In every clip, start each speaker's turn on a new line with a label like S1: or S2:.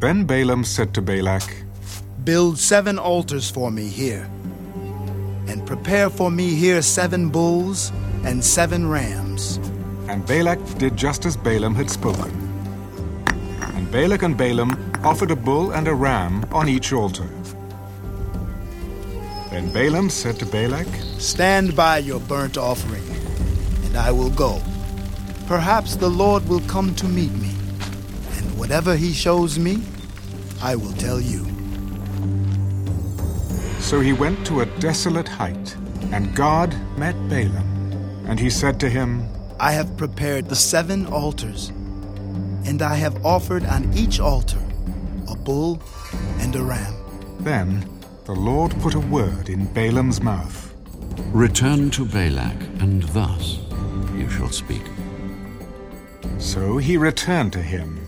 S1: Then Balaam said to Balak,
S2: Build seven altars for me here, and prepare for me here seven bulls and seven rams.
S1: And Balak did just as Balaam had spoken. And Balak and Balaam offered a bull and a ram on each altar. Then Balaam said to Balak,
S2: Stand by your burnt offering, and I will go. Perhaps the Lord will come to meet me, whatever he shows me, I will tell you.
S1: So he went to a desolate height, and God met Balaam. And he said to him,
S2: I have prepared the seven altars, and I have offered on each altar a bull and a ram.
S1: Then the Lord put a word in Balaam's mouth.
S3: Return to Balak, and thus you shall speak.
S1: So he returned to him,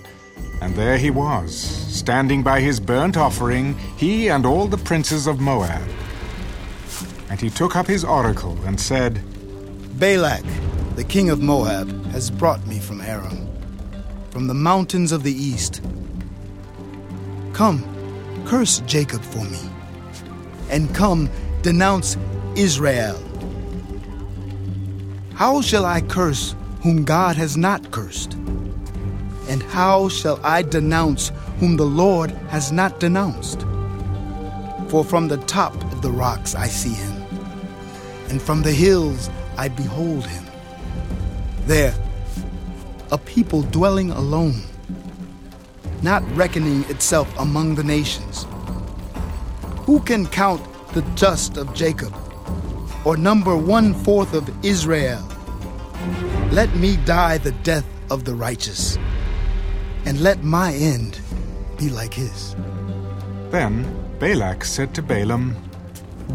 S1: and there he was, standing by his burnt offering, he and all the princes of Moab. And he took up his oracle and said,
S2: Balak, the king of Moab, has brought me from Aram, from the mountains of the east. Come, curse Jacob for me, and come, denounce Israel. How shall I curse whom God has not cursed? And how shall I denounce whom the Lord has not denounced? For from the top of the rocks I see him, and from the hills I behold him. There, a people dwelling alone, not reckoning itself among the nations. Who can count the dust of Jacob, or number one fourth of Israel? Let me die the death of the righteous, and let my end be like his.
S1: Then Balak said to Balaam,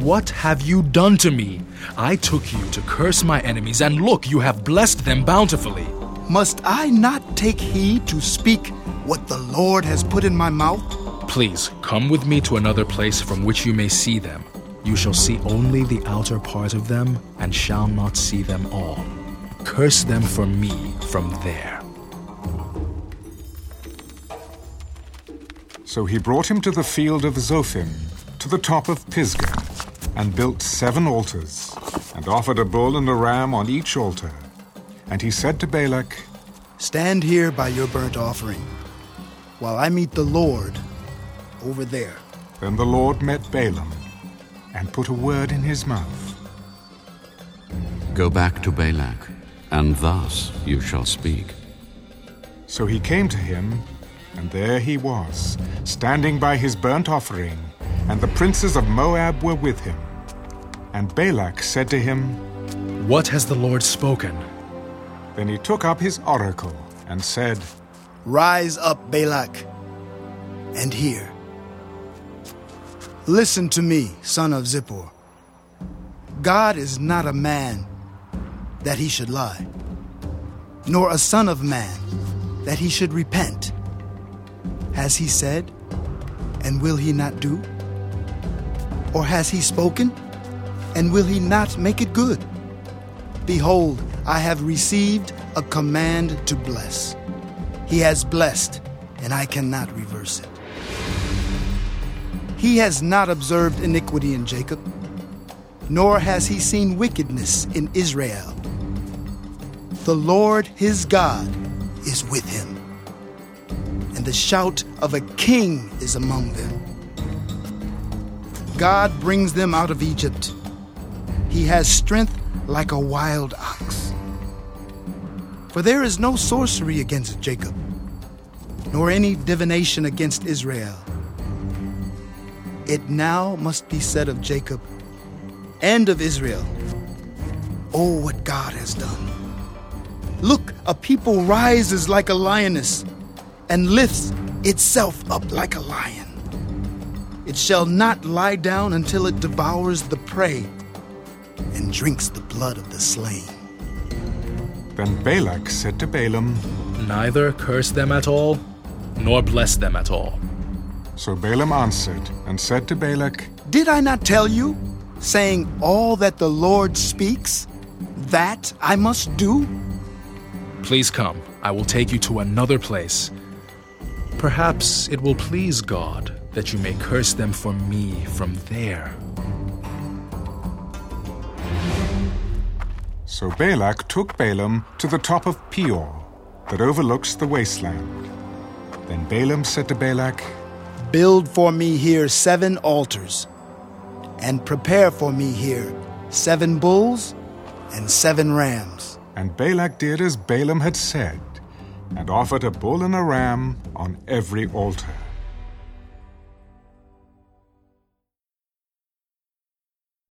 S4: What have you done to me? I took you to curse my enemies, and look, you have blessed them bountifully.
S2: Must I not take heed to speak what the Lord has put in my mouth?
S4: Please come with me to another place from which you may see them. You shall see only the outer part of them, and shall not see them all. Curse them for me from there.
S1: So he brought him to the field of Zophim, to the top of Pisgah, and built seven altars, and offered a bull and a ram on each altar. And he said to Balak,
S2: Stand here by your burnt offering, while I meet the Lord over there.
S1: Then the Lord met Balaam, and put a word in his mouth.
S3: Go back to Balak, and thus you shall speak.
S1: So he came to him, and there he was, standing by his burnt offering, and the princes of Moab were with him. And Balak said to him,
S4: What has the Lord spoken?
S1: Then he took up his oracle and said,
S2: Rise up, Balak, and hear. Listen to me, son of Zippor. God is not a man that he should lie, nor a son of man that he should repent. Has he said, and will he not do? Or has he spoken, and will he not make it good? Behold, I have received a command to bless. He has blessed, and I cannot reverse it. He has not observed iniquity in Jacob, nor has he seen wickedness in Israel. The Lord his God is with him, the shout of a king is among them. God brings them out of Egypt. He has strength like a wild ox. For there is no sorcery against Jacob, nor any divination against Israel. It now must be said of Jacob and of Israel, Oh, what God has done. Look, a people rises like a lioness and lifts itself up like a lion. It shall not lie down until it devours the prey and drinks the blood of the slain.
S1: Then Balak said to Balaam,
S4: Neither curse them at all, nor bless them at all.
S1: So Balaam answered and said to Balak,
S2: Did I not tell you, saying, All that the Lord speaks, that I must do?
S4: Please come, I will take you to another place. Perhaps it will please God that you may curse them for me from there.
S1: So Balak took Balaam to the top of Peor, that overlooks the wasteland. Then Balaam said to Balak,
S2: Build for me here seven altars, and prepare for me here seven bulls and seven rams.
S1: And Balak did as Balaam had said, and offered a bull and a ram on every altar.